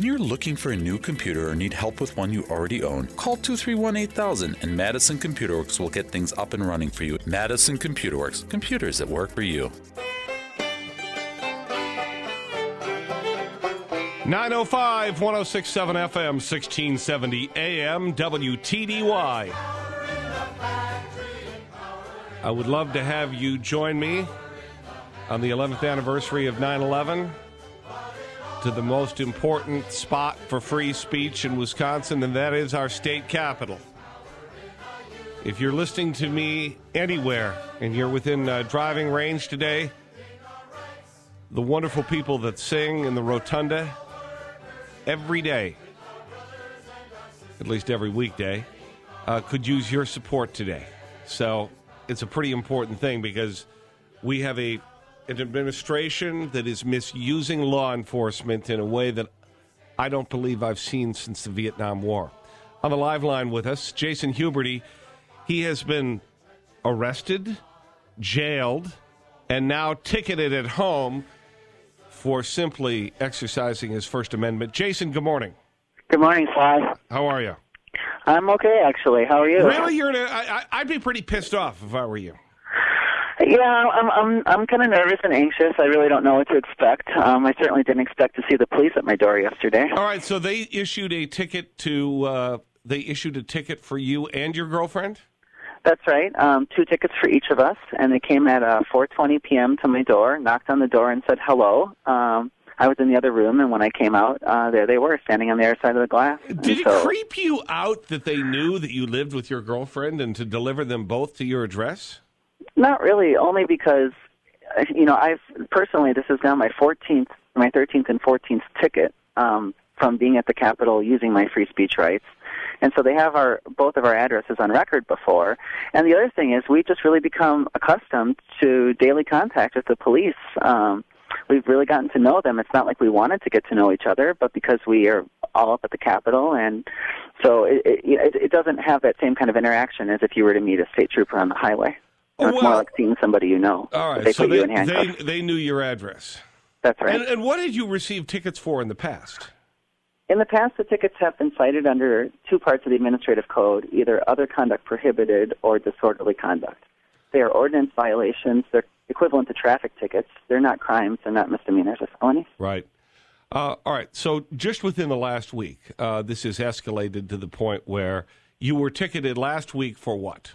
When you're looking for a new computer or need help with one you already own, call 231 8000 and Madison Computer Works will get things up and running for you. Madison Computer Works, computers that work for you. 905 1067 FM 1670 AM WTDY. I would love to have you join me on the 11th anniversary of 9 11 to the most important spot for free speech in Wisconsin, and that is our state capital. If you're listening to me anywhere and you're within uh, driving range today, the wonderful people that sing in the rotunda every day, at least every weekday, uh, could use your support today. So it's a pretty important thing because we have a an administration that is misusing law enforcement in a way that I don't believe I've seen since the Vietnam War. On the live line with us, Jason Huberty. He has been arrested, jailed, and now ticketed at home for simply exercising his First Amendment. Jason, good morning. Good morning, Sly. How are you? I'm okay, actually. How are you? Really, you're. In a, I, I'd be pretty pissed off if I were you. Yeah, I'm I'm I'm kind of nervous and anxious. I really don't know what to expect. Um, I certainly didn't expect to see the police at my door yesterday. All right, so they issued a ticket to. Uh, they issued a ticket for you and your girlfriend. That's right. Um, two tickets for each of us, and they came at uh, 4:20 p.m. to my door, knocked on the door, and said hello. Um, I was in the other room, and when I came out, uh, there they were, standing on the other side of the glass. Did And it so- creep you out that they knew that you lived with your girlfriend and to deliver them both to your address? Not really, only because, you know, I've personally, this is now my 14th, my 13th and 14th ticket um, from being at the Capitol using my free speech rights. And so they have our both of our addresses on record before. And the other thing is, we've just really become accustomed to daily contact with the police. Um, we've really gotten to know them. It's not like we wanted to get to know each other, but because we are all up at the Capitol, and so it, it, it doesn't have that same kind of interaction as if you were to meet a state trooper on the highway. It's well- more like seeing somebody you know. All right, They so they, you in handcuffs. they, they knew your address. That's right. And, and what did you receive tickets for in the past? In the past, the tickets have been cited under two parts of the administrative code, either other conduct prohibited or disorderly conduct. They are ordinance violations. They're equivalent to traffic tickets. They're not crimes. They're not misdemeanors or felonies. Right. Uh, all right. So just within the last week, uh, this has escalated to the point where you were ticketed last week for what?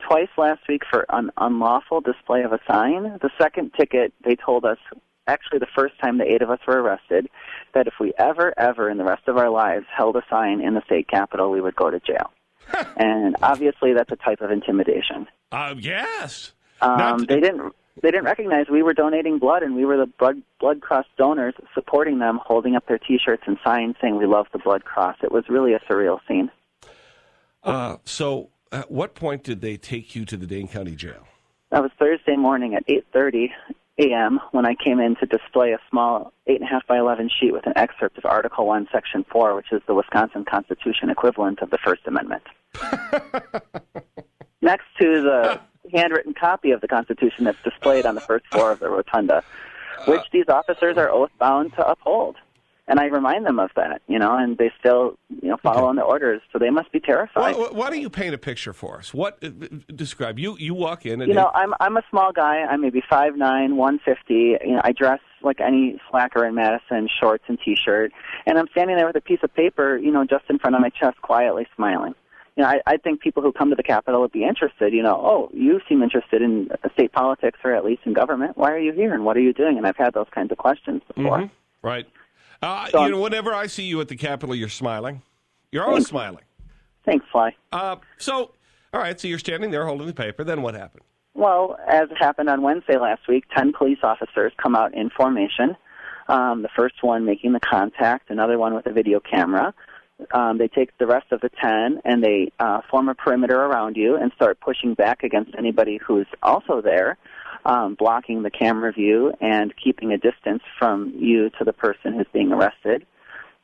Twice last week for an unlawful display of a sign. The second ticket, they told us, actually the first time the eight of us were arrested, that if we ever, ever in the rest of our lives held a sign in the state capitol, we would go to jail. and obviously, that's a type of intimidation. Uh, yes. Um, they didn't. They didn't recognize we were donating blood, and we were the blood Blood Cross donors supporting them, holding up their T-shirts and signs saying "We love the Blood Cross." It was really a surreal scene. Uh, so at what point did they take you to the Dane County Jail? That was Thursday morning at 8:30 a.m. when I came in to display a small eight and a half by eleven sheet with an excerpt of Article One, Section Four, which is the Wisconsin Constitution equivalent of the First Amendment. Next to the handwritten copy of the Constitution that's displayed on the first floor of the rotunda, which uh, these officers are oath bound to uphold. And I remind them of that, you know, and they still, you know, follow on the orders, so they must be terrified. Why, why don't you paint a picture for us? What uh, describe you? You walk in and You know, I'm I'm a small guy. I'm maybe five nine, one fifty. You know, I dress like any slacker in Madison, shorts and t-shirt, and I'm standing there with a piece of paper, you know, just in front of my chest, quietly smiling. You know, I, I think people who come to the Capitol would be interested. You know, oh, you seem interested in uh, state politics or at least in government. Why are you here and what are you doing? And I've had those kinds of questions before. Mhm. right. Uh, So you know, whenever I see you at the Capitol, you're smiling. You're always smiling. Thanks, Sly. Uh, so, all right. So you're standing there holding the paper. Then what happened? Well, as happened on Wednesday last week, 10 police officers come out in formation. Um, the first one making the contact, another one with a video camera. Um, they take the rest of the 10 and they uh, form a perimeter around you and start pushing back against anybody who's also there, um, blocking the camera view and keeping a distance from you to the person who's being arrested.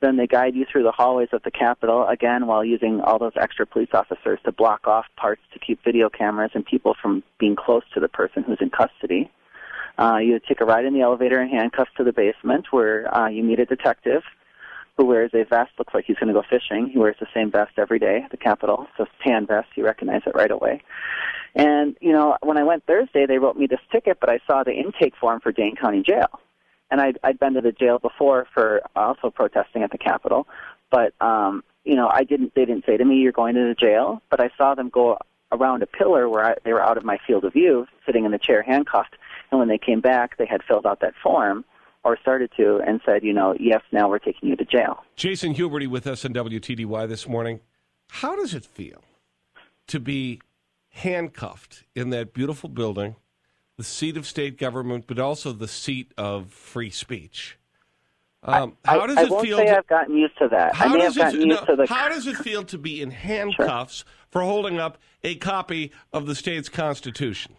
Then they guide you through the hallways of the Capitol, again, while using all those extra police officers to block off parts to keep video cameras and people from being close to the person who's in custody. Uh, you take a ride in the elevator in handcuffs to the basement where uh, you meet a detective who wears a vest, looks like he's going to go fishing. He wears the same vest every day at the Capitol. So it's tan vest. You recognize it right away. And, you know, when I went Thursday, they wrote me this ticket, but I saw the intake form for Dane County Jail. And I'd, I'd been to the jail before for also protesting at the Capitol. But, um, you know, I didn't, they didn't say to me, you're going to the jail, but I saw them go around a pillar where I, they were out of my field of view, sitting in the chair handcuffed. And when they came back, they had filled out that form or started to and said, you know, yes, now we're taking you to jail. Jason Huberty with us on WTDY this morning. How does it feel to be handcuffed in that beautiful building, the seat of state government, but also the seat of free speech? Um, how does I, it I won't feel? say to, I've gotten used to that. how I does have gotten it, used no, to the. how does it feel to be in handcuffs for holding up a copy of the state's constitution?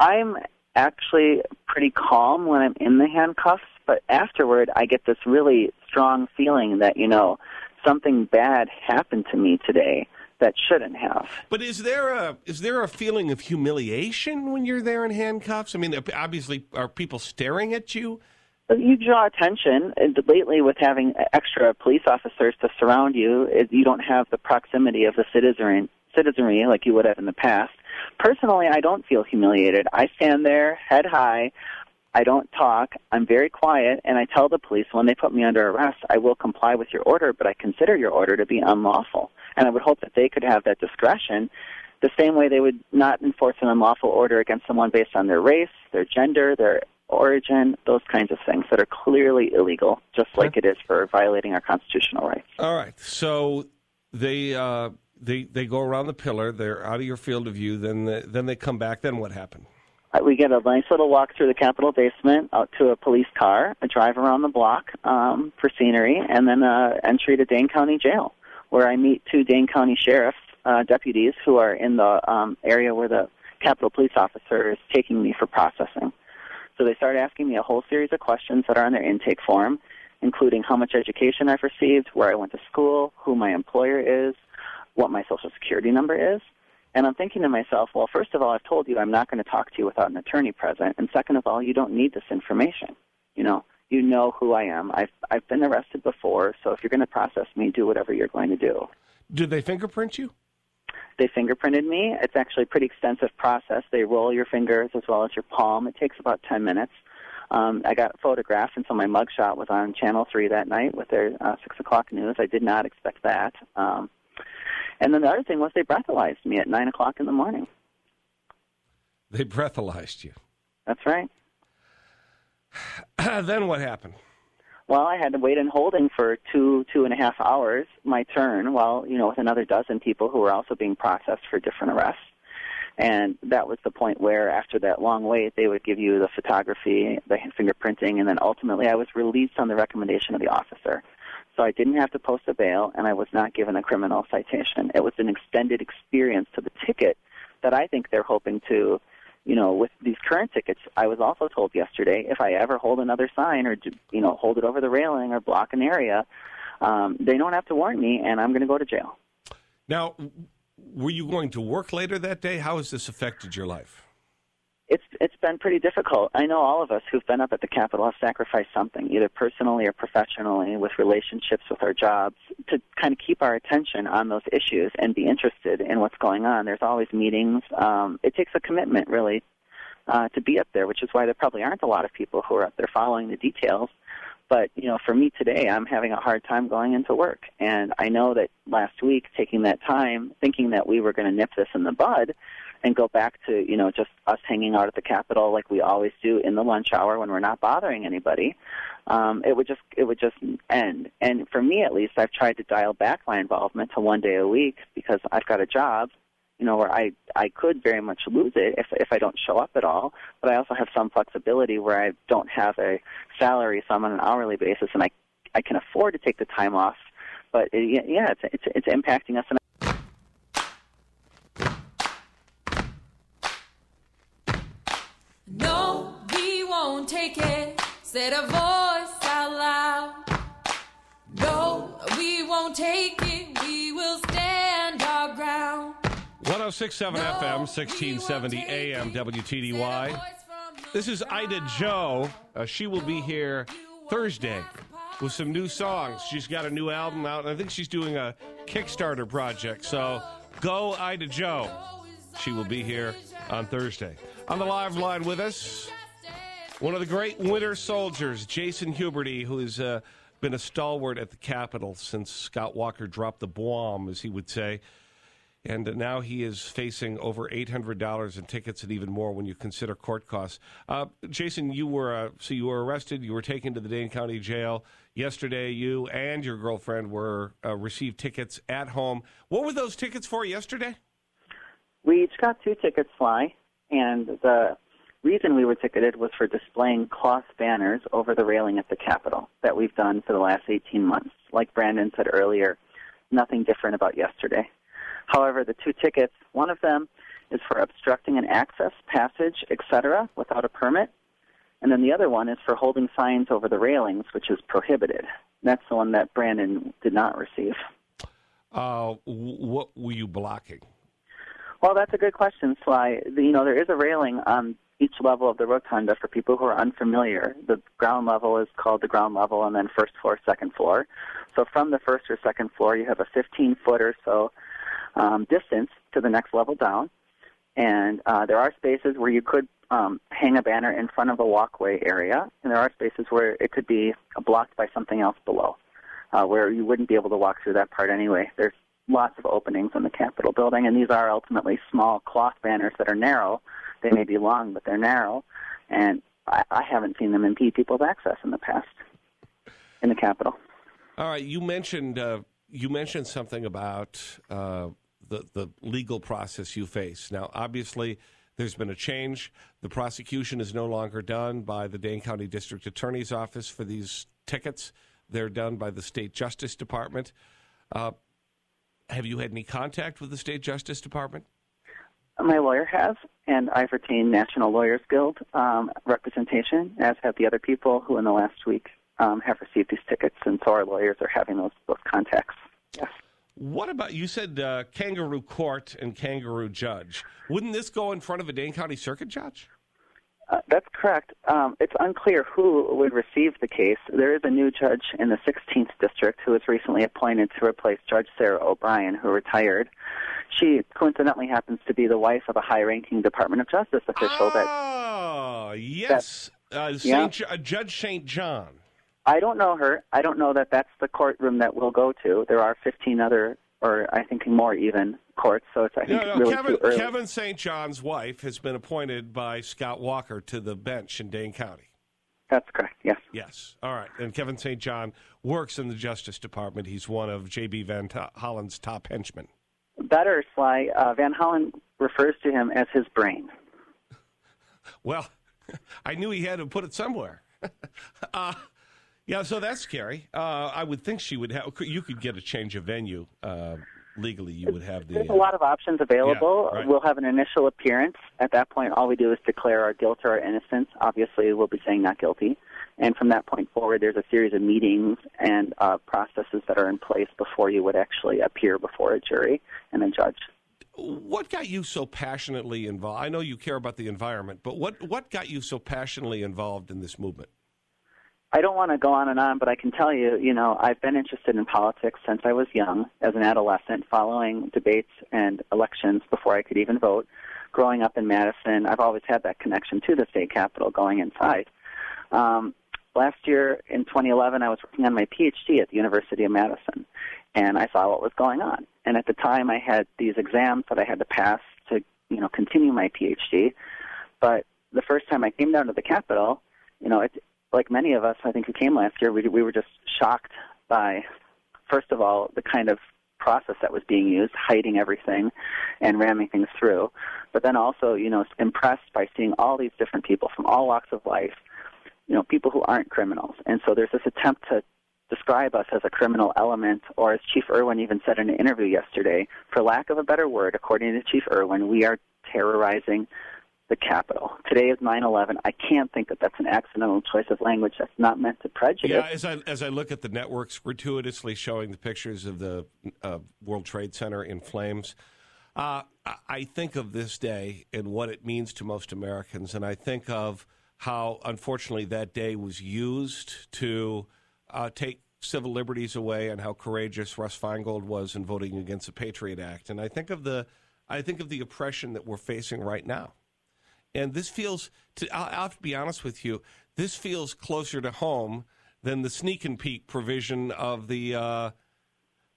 I'm actually pretty calm when I'm in the handcuffs, but afterward, I get this really strong feeling that you know something bad happened to me today that shouldn't have. But is there a is there a feeling of humiliation when you're there in handcuffs? I mean, obviously, are people staring at you? You draw attention. And lately, with having extra police officers to surround you, you don't have the proximity of the citizenry, citizenry like you would have in the past. Personally, I don't feel humiliated. I stand there, head high. I don't talk. I'm very quiet, and I tell the police when they put me under arrest, I will comply with your order, but I consider your order to be unlawful. And I would hope that they could have that discretion the same way they would not enforce an unlawful order against someone based on their race, their gender, their origin, those kinds of things that are clearly illegal, just like it is for violating our constitutional rights. All right. So they uh, they they go around the pillar. They're out of your field of view. Then the, then they come back. Then what happened? Uh, We get a nice little walk through the Capitol basement out to a police car, a drive around the block um, for scenery, and then uh, entry to Dane County Jail, where I meet two Dane County sheriffs uh, deputies who are in the um, area where the Capitol Police officer is taking me for processing. So they start asking me a whole series of questions that are on their intake form, including how much education I've received, where I went to school, who my employer is, what my social security number is. And I'm thinking to myself, well, first of all, I've told you I'm not going to talk to you without an attorney present. And second of all, you don't need this information. You know, you know who I am. I've I've been arrested before, so if you're going to process me, do whatever you're going to do. Did they fingerprint you? They fingerprinted me. It's actually a pretty extensive process. They roll your fingers as well as your palm. It takes about 10 minutes. Um, I got photographed, and so my mugshot was on Channel 3 that night with their uh, 6 o'clock news. I did not expect that. Um, and then the other thing was they breathalyzed me at 9 o'clock in the morning. They breathalyzed you. That's right. then what happened? Well, I had to wait in holding for two, two and a half hours, my turn, while, you know, with another dozen people who were also being processed for different arrests. And that was the point where, after that long wait, they would give you the photography, the fingerprinting, and then ultimately I was released on the recommendation of the officer. So I didn't have to post a bail, and I was not given a criminal citation. It was an extended experience to the ticket that I think they're hoping to, you know, with these current tickets. I was also told yesterday if I ever hold another sign or, you know, hold it over the railing or block an area, um, they don't have to warn me, and I'm going to go to jail. Now, were you going to work later that day? How has this affected your life? It's it's been pretty difficult. I know all of us who've been up at the Capitol have sacrificed something, either personally or professionally, with relationships with our jobs, to kind of keep our attention on those issues and be interested in what's going on. There's always meetings. Um, it takes a commitment, really, uh, to be up there, which is why there probably aren't a lot of people who are up there following the details. But you know, for me today, I'm having a hard time going into work, and I know that last week, taking that time, thinking that we were going to nip this in the bud, and go back to you know just us hanging out at the Capitol like we always do in the lunch hour when we're not bothering anybody, um, it would just it would just end. And for me, at least, I've tried to dial back my involvement to one day a week because I've got a job you know, where I I could very much lose it if if I don't show up at all. But I also have some flexibility where I don't have a salary, so I'm on an hourly basis, and I I can afford to take the time off. But it, yeah, it's it's it's impacting us. And No, we won't take it. Said a voice out loud. No, we won't take it. 1067 FM, 1670 AM, WTDY. This is Ida Jo. Uh, she will be here Thursday with some new songs. She's got a new album out, and I think she's doing a Kickstarter project. So go, Ida Jo. She will be here on Thursday. On the live line with us, one of the great winter soldiers, Jason Huberty, who has uh, been a stalwart at the Capitol since Scott Walker dropped the bomb, as he would say. And now he is facing over $800 in tickets and even more when you consider court costs. Uh, Jason, you were uh, so you were arrested. You were taken to the Dane County Jail yesterday. You and your girlfriend were uh, received tickets at home. What were those tickets for yesterday? We each got two tickets, Sly, and the reason we were ticketed was for displaying cloth banners over the railing at the Capitol that we've done for the last 18 months. Like Brandon said earlier, nothing different about yesterday. However, the two tickets, one of them is for obstructing an access, passage, etc., without a permit, and then the other one is for holding signs over the railings, which is prohibited. That's the one that Brandon did not receive. Uh, what were you blocking? Well, that's a good question, Sly. You know, there is a railing on each level of the rotunda for people who are unfamiliar. The ground level is called the ground level, and then first floor, second floor. So from the first or second floor, you have a 15 foot or so um, distance to the next level down. And uh, there are spaces where you could um, hang a banner in front of a walkway area, and there are spaces where it could be blocked by something else below, uh, where you wouldn't be able to walk through that part anyway. There's lots of openings in the Capitol building, and these are ultimately small cloth banners that are narrow. They may be long, but they're narrow, and I, I haven't seen them impede people's access in the past in the Capitol. All right, you mentioned uh, you mentioned something about uh, the the legal process you face. Now, obviously, there's been a change. The prosecution is no longer done by the Dane County District Attorney's Office for these tickets. They're done by the State Justice Department. Uh, have you had any contact with the State Justice Department? My lawyer has, and I've retained National Lawyers Guild um, representation, as have the other people who in the last week um, have received these tickets, and so our lawyers are having those, those contacts. Yes. What about you said uh, kangaroo court and kangaroo judge? Wouldn't this go in front of a Dane County Circuit judge? Uh, that's correct. Um, it's unclear who would receive the case. There is a new judge in the 16th district who was recently appointed to replace Judge Sarah O'Brien, who retired. She coincidentally happens to be the wife of a high-ranking Department of Justice official. Oh, that, yes, uh, Saint, yeah. Judge St. John. I don't know her. I don't know that that's the courtroom that we'll go to. There are 15 other, or I think more even, courts. So it's I think no, no, really Kevin, too early. Kevin St. John's wife has been appointed by Scott Walker to the bench in Dane County. That's correct. Yes. Yes. All right. And Kevin St. John works in the Justice Department. He's one of J.B. Van Hollen's top henchmen. Better, Sly. Uh, Van Hollen refers to him as his brain. well, I knew he had to put it somewhere. uh, yeah, so that's scary. Uh, I would think she would have. You could get a change of venue uh, legally. You would have the. There's a lot of options available. Yeah, right. We'll have an initial appearance. At that point, all we do is declare our guilt or our innocence. Obviously, we'll be saying not guilty. And from that point forward, there's a series of meetings and uh, processes that are in place before you would actually appear before a jury and a judge. What got you so passionately involved? I know you care about the environment, but what what got you so passionately involved in this movement? I don't want to go on and on, but I can tell you, you know, I've been interested in politics since I was young, as an adolescent, following debates and elections before I could even vote. Growing up in Madison, I've always had that connection to the state capitol going inside. Um, last year in 2011, I was working on my PhD at the University of Madison, and I saw what was going on. And at the time, I had these exams that I had to pass to, you know, continue my PhD. But the first time I came down to the Capitol, you know, it, like many of us, I think who came last year, we we were just shocked by, first of all, the kind of process that was being used, hiding everything and ramming things through. But then also, you know, impressed by seeing all these different people from all walks of life, you know, people who aren't criminals. And so there's this attempt to describe us as a criminal element, or as Chief Erwin even said in an interview yesterday, for lack of a better word, according to Chief Erwin, we are terrorizing the Capitol. Today is 9/11. I can't think that that's an accidental choice of language that's not meant to prejudice. Yeah, as I as I look at the networks gratuitously showing the pictures of the uh, World Trade Center in flames, uh, I think of this day and what it means to most Americans, and I think of how unfortunately that day was used to uh, take civil liberties away and how courageous Russ Feingold was in voting against the Patriot Act. And I think of the, I think of the oppression that we're facing right now. And this feels, to, I'll, I'll have to be honest with you, this feels closer to home than the sneak and peek provision of the uh,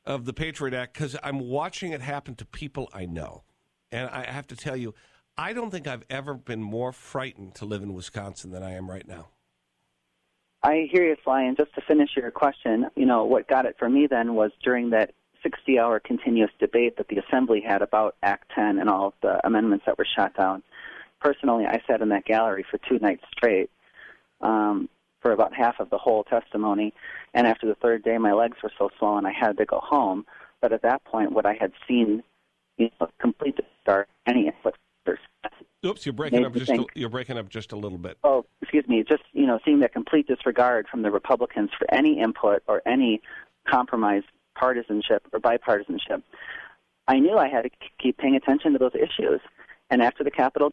of the Patriot Act because I'm watching it happen to people I know, and I have to tell you, I don't think I've ever been more frightened to live in Wisconsin than I am right now. I hear you, Sly. And just to finish your question, you know, what got it for me then was during that 60 hour continuous debate that the Assembly had about Act 10 and all of the amendments that were shot down. Personally, I sat in that gallery for two nights straight um, for about half of the whole testimony. And after the third day, my legs were so swollen I had to go home. But at that point, what I had seen, you know, complete start any input. Oops, you're breaking up just a, you're breaking up just a little bit. Oh, excuse me. Just you know, seeing that complete disregard from the Republicans for any input or any compromise, partisanship or bipartisanship. I knew I had to keep paying attention to those issues. And after the Capitol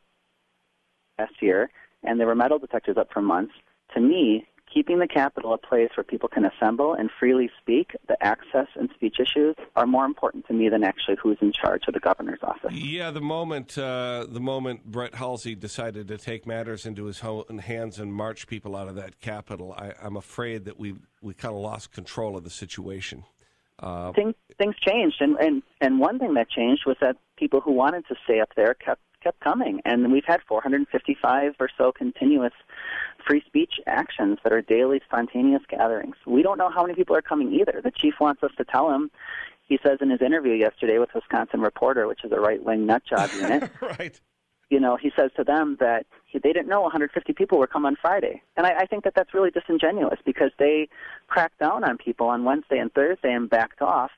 last year, and there were metal detectors up for months, to me, keeping the Capitol a place where people can assemble and freely speak, the access and speech issues are more important to me than actually who's in charge of the governor's office. Yeah, the moment uh, the moment Brett Halsey decided to take matters into his own hands and march people out of that Capitol, I, am afraid that we we kind of lost control of the situation. Uh, things things changed, and, and and one thing that changed was that people who wanted to stay up there kept kept coming, and we've had 455 or so continuous free speech actions that are daily spontaneous gatherings. We don't know how many people are coming either. The chief wants us to tell him. He says in his interview yesterday with Wisconsin Reporter, which is a right wing nut job unit. right. You know, he says to them that he, they didn't know 150 people were come on Friday, and I, I think that that's really disingenuous because they cracked down on people on Wednesday and Thursday and backed off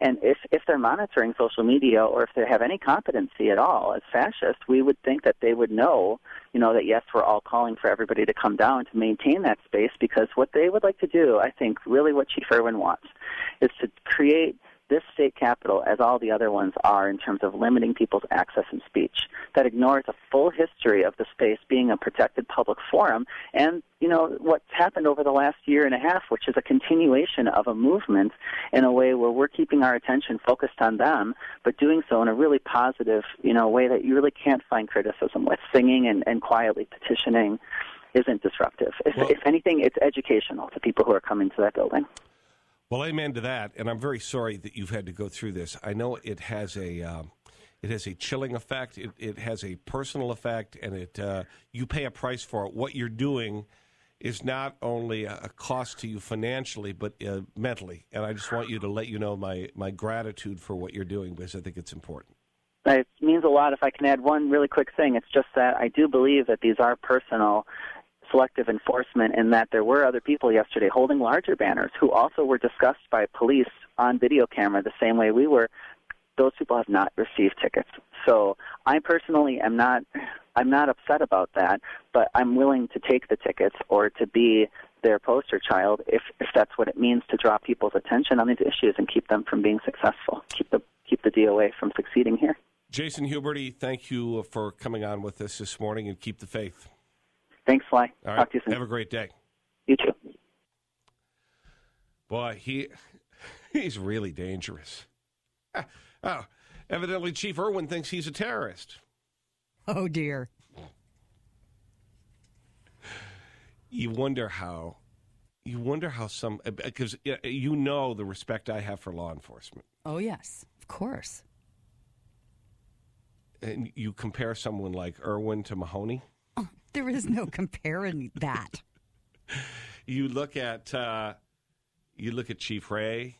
and if, if they're monitoring social media or if they have any competency at all as fascists, we would think that they would know, you know, that yes, we're all calling for everybody to come down to maintain that space because what they would like to do, I think, really what Chief Erwin wants, is to create this state capital, as all the other ones are in terms of limiting people's access and speech, that ignores a full history of the space being a protected public forum and, you know, what's happened over the last year and a half, which is a continuation of a movement in a way where we're keeping our attention focused on them, but doing so in a really positive, you know, way that you really can't find criticism with. Singing and, and quietly petitioning isn't disruptive. If, well, if anything, it's educational to people who are coming to that building. Well, amen to that, and I'm very sorry that you've had to go through this. I know it has a um, it has a chilling effect. It, it has a personal effect, and it uh, you pay a price for it. What you're doing is not only a cost to you financially, but uh, mentally. And I just want you to let you know my my gratitude for what you're doing because I think it's important. It means a lot. If I can add one really quick thing, it's just that I do believe that these are personal selective enforcement in that there were other people yesterday holding larger banners who also were discussed by police on video camera the same way we were. Those people have not received tickets. So I personally am not I'm not upset about that, but I'm willing to take the tickets or to be their poster child if if that's what it means to draw people's attention on these issues and keep them from being successful. Keep the keep the DOA from succeeding here. Jason Huberty, thank you for coming on with us this morning and keep the faith. Thanks, Sly. All Talk to you soon. Have a great day. You too. Boy, he he's really dangerous. Oh, evidently, Chief Erwin thinks he's a terrorist. Oh dear. You wonder how. You wonder how some uh, because uh, you know the respect I have for law enforcement. Oh yes, of course. And you compare someone like Erwin to Mahoney. There is no comparing that. you look at uh, you look at Chief Wray,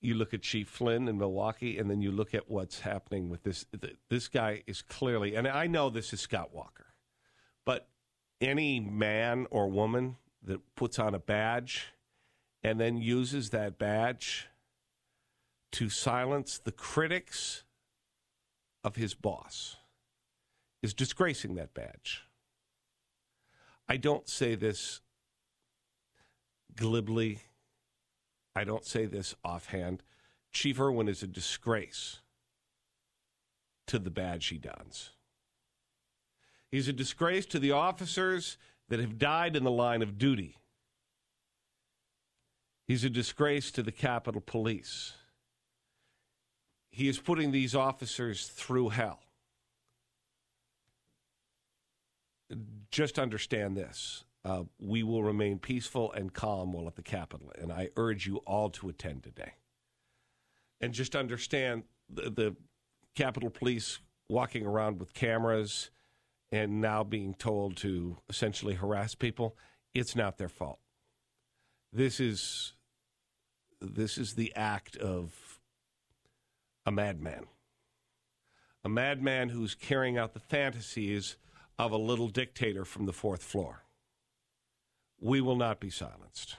you look at Chief Flynn in Milwaukee, and then you look at what's happening with this. This guy is clearly, and I know this is Scott Walker, but any man or woman that puts on a badge and then uses that badge to silence the critics of his boss is disgracing that badge. I don't say this glibly. I don't say this offhand. Chief Erwin is a disgrace to the badge he dons. He's a disgrace to the officers that have died in the line of duty. He's a disgrace to the Capitol Police. He is putting these officers through hell. Just understand this. Uh, we will remain peaceful and calm while at the Capitol, and I urge you all to attend today. And just understand the, the Capitol Police walking around with cameras and now being told to essentially harass people. It's not their fault. This is this is the act of a madman. A madman who's carrying out the fantasies of a little dictator from the fourth floor. We will not be silenced.